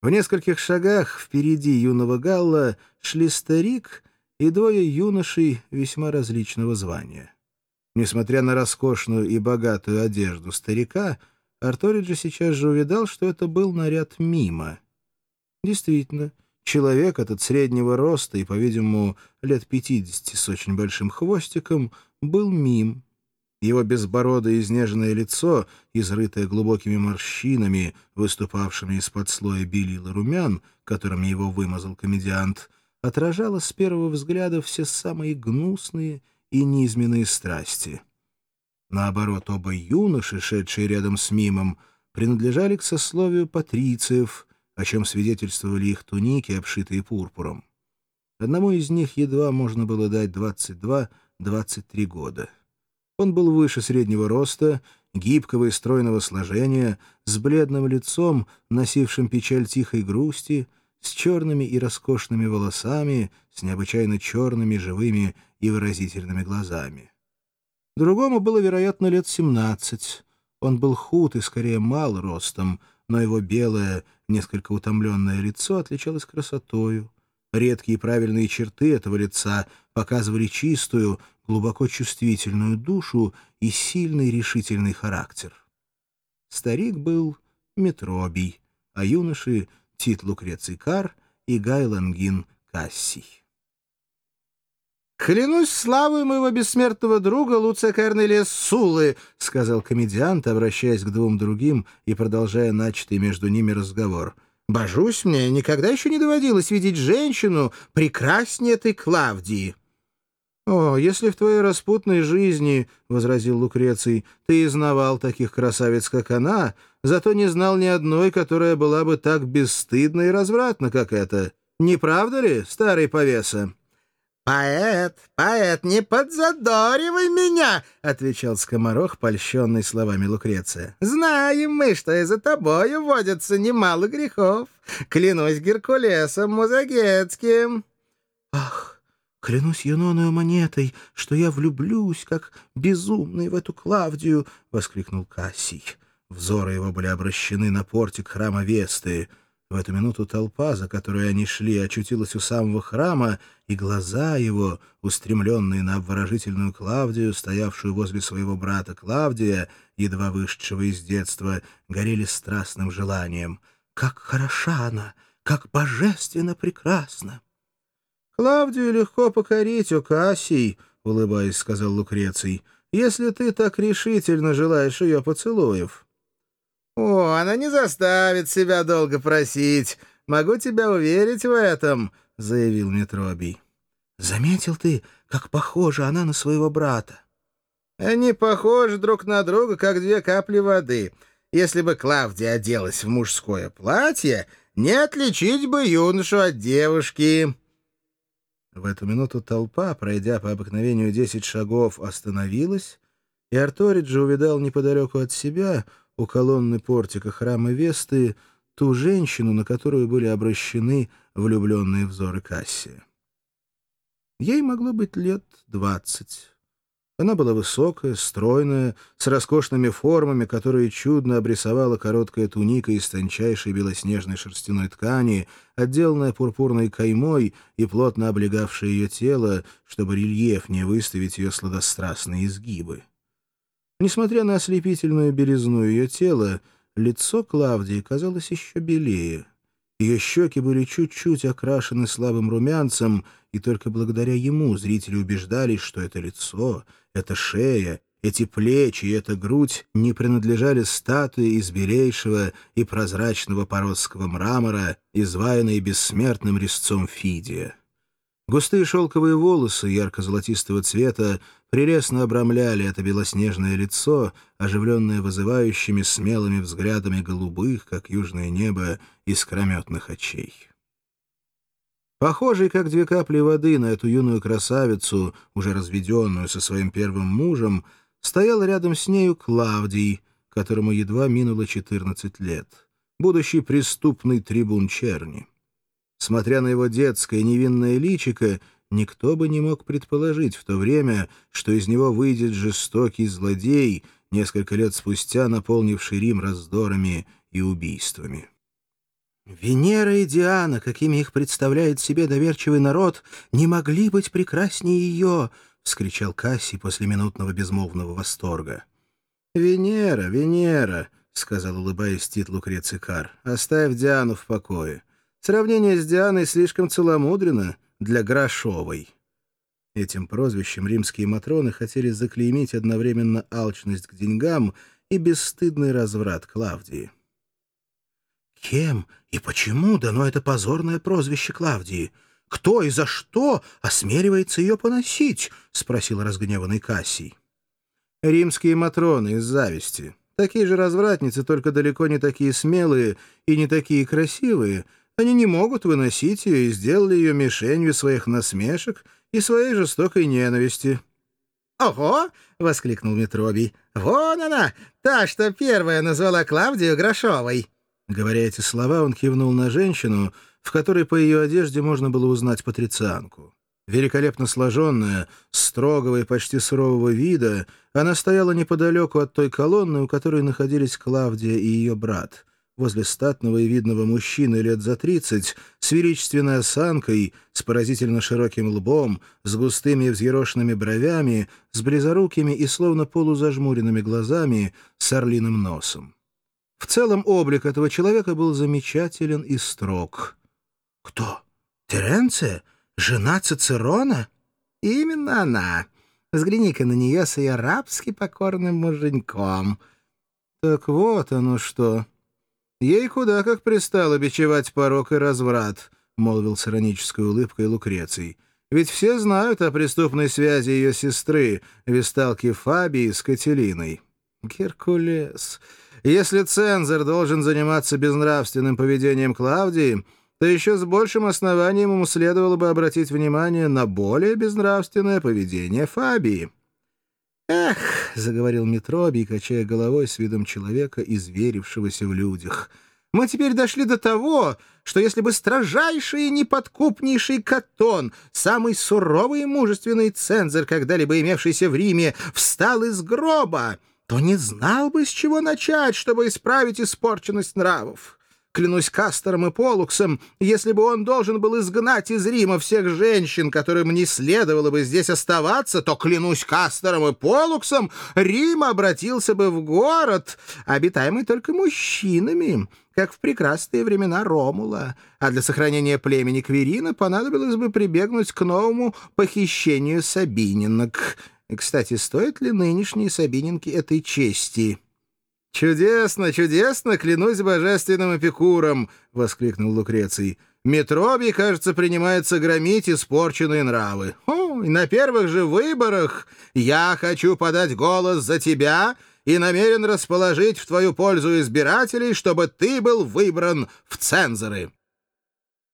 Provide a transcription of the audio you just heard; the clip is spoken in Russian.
В нескольких шагах впереди юного Галла шли старик и двое юношей весьма различного звания. Несмотря на роскошную и богатую одежду старика, Арториджи сейчас же увидал, что это был наряд мимо. Действительно, человек этот среднего роста и, по-видимому, лет пятидесяти с очень большим хвостиком, был мим. Его безбородое изнеженное лицо, изрытое глубокими морщинами, выступавшими из-под слоя белила румян, которыми его вымазал комедиант, отражало с первого взгляда все самые гнусные и низменные страсти. Наоборот, оба юноши, шедшие рядом с мимом, принадлежали к сословию патрициев, о чем свидетельствовали их туники, обшитые пурпуром. Одному из них едва можно было дать 22-23 года. Он был выше среднего роста, гибкого и стройного сложения, с бледным лицом, носившим печаль тихой грусти, с черными и роскошными волосами, с необычайно черными, живыми и выразительными глазами. Другому было, вероятно, лет семнадцать. Он был худ и скорее мал ростом, но его белое, несколько утомленное лицо отличалось красотою. Редкие правильные черты этого лица показывали чистую, глубоко чувствительную душу и сильный решительный характер. Старик был Метробий, а юноши — Тит Лукреций Кар и Гай Лангин Кассий. «Клянусь славой моего бессмертного друга Луция Корнелия Сулы», — сказал комедиант, обращаясь к двум другим и продолжая начатый между ними разговор. «Божусь мне, никогда еще не доводилось видеть женщину прекраснее этой Клавдии». «О, если в твоей распутной жизни, — возразил Лукреций, — ты изнавал таких красавиц, как она, зато не знал ни одной, которая была бы так бесстыдна и развратна, как эта. Не правда ли, старый повеса?» «Поэт, поэт, не подзадоривай меня!» — отвечал скоморох, польщенный словами Лукреция. «Знаем мы, что и за тобою водятся немало грехов. Клянусь Геркулесом Музагетским». «Ах, клянусь Юноною монетой, что я влюблюсь, как безумный в эту Клавдию!» — воскликнул Кассий. Взоры его были обращены на портик храма Весты — в эту минуту толпа, за которой они шли, очутилась у самого храма, и глаза его, устремленные на обворожительную Клавдию, стоявшую возле своего брата Клавдия, едва вышедшего из детства, горели страстным желанием. «Как хороша она! Как божественно прекрасна!» «Клавдию легко покорить, у Кассий», — улыбаясь, сказал Лукреций, — «если ты так решительно желаешь ее поцелуев». «О, она не заставит себя долго просить. Могу тебя уверить в этом», — заявил Метробий. «Заметил ты, как похожа она на своего брата?» «Они похожи друг на друга, как две капли воды. Если бы Клавдия оделась в мужское платье, не отличить бы юношу от девушки». В эту минуту толпа, пройдя по обыкновению десять шагов, остановилась, и Арториджи увидал неподалеку от себя — у колонны портика храма Весты ту женщину, на которую были обращены влюбленные взоры Кассия. Ей могло быть лет двадцать. Она была высокая, стройная, с роскошными формами, которые чудно обрисовала короткая туника из тончайшей белоснежной шерстяной ткани, отделанная пурпурной каймой и плотно облегавшая ее тело, чтобы рельефнее выставить ее сладострастные изгибы. Несмотря на ослепительную белизну ее тела, лицо Клавдии казалось еще белее. Ее щеки были чуть-чуть окрашены слабым румянцем, и только благодаря ему зрители убеждались, что это лицо, эта шея, эти плечи и эта грудь не принадлежали статуе из белейшего и прозрачного породского мрамора, изваянной бессмертным резцом Фидия. Густые шелковые волосы ярко-золотистого цвета прелестно обрамляли это белоснежное лицо, оживленное вызывающими смелыми взглядами голубых, как южное небо, искрометных очей. Похожий, как две капли воды, на эту юную красавицу, уже разведенную со своим первым мужем, стоял рядом с нею Клавдий, которому едва минуло 14 лет, будущий преступный трибун Черни. Смотря на его детское невинное личико, никто бы не мог предположить в то время, что из него выйдет жестокий злодей, несколько лет спустя наполнивший Рим раздорами и убийствами. Венера и Диана, какими их представляет себе доверчивый народ, не могли быть прекраснее ее, — вскричал Кассий после минутного безмолвного восторга. — Венера, Венера, — сказал, улыбаясь Тит Лукрецикар, — оставь Диану в покое. Сравнение с Дианой слишком целомудренно для Грошовой. Этим прозвищем римские матроны хотели заклеймить одновременно алчность к деньгам и бесстыдный разврат Клавдии. Кем и почему дано это позорное прозвище Клавдии? Кто и за что осмеливается ее поносить? — спросил разгневанный Кассий. Римские матроны из зависти. Такие же развратницы, только далеко не такие смелые и не такие красивые. Они не могут выносить ее и сделали ее мишенью своих насмешек и своей жестокой ненависти. «Ого!» — воскликнул Метробий. «Вон она, та, что первая назвала Клавдию Грошовой!» Говоря эти слова, он кивнул на женщину, в которой по ее одежде можно было узнать патрицианку. Великолепно сложенная, строгого и почти сурового вида, она стояла неподалеку от той колонны, у которой находились Клавдия и ее брат, возле статного и видного мужчины лет за тридцать, с величественной осанкой, с поразительно широким лбом, с густыми и взъерошенными бровями, с близорукими и словно полузажмуренными глазами, с орлиным носом. В целом облик этого человека был замечателен и строг. «Кто? Теренция? Жена Цицерона?» «Именно она. Взгляни-ка на нее с ее рабски покорным муженьком». «Так вот оно что. Ей куда как пристало бичевать порог и разврат», — молвил с иронической улыбкой Лукреций. «Ведь все знают о преступной связи ее сестры, весталки Фабии с Кателиной». «Геркулес...» Если цензор должен заниматься безнравственным поведением Клавдии, то еще с большим основанием ему следовало бы обратить внимание на более безнравственное поведение Фабии. «Эх», — заговорил Митробий, качая головой с видом человека, изверившегося в людях, — «мы теперь дошли до того, что если бы строжайший и неподкупнейший Катон, самый суровый и мужественный цензор, когда-либо имевшийся в Риме, встал из гроба, то не знал бы, с чего начать, чтобы исправить испорченность нравов. Клянусь Кастером и Полуксом, если бы он должен был изгнать из Рима всех женщин, которым не следовало бы здесь оставаться, то, клянусь Кастером и Полуксом, Рим обратился бы в город, обитаемый только мужчинами, как в прекрасные времена Ромула, а для сохранения племени Кверина понадобилось бы прибегнуть к новому похищению Сабининок — кстати, стоит ли нынешние Сабининки этой чести? — Чудесно, чудесно, клянусь божественным эпикуром! — воскликнул Лукреций. — Метробий, кажется, принимается громить испорченные нравы. О, и на первых же выборах я хочу подать голос за тебя и намерен расположить в твою пользу избирателей, чтобы ты был выбран в цензоры.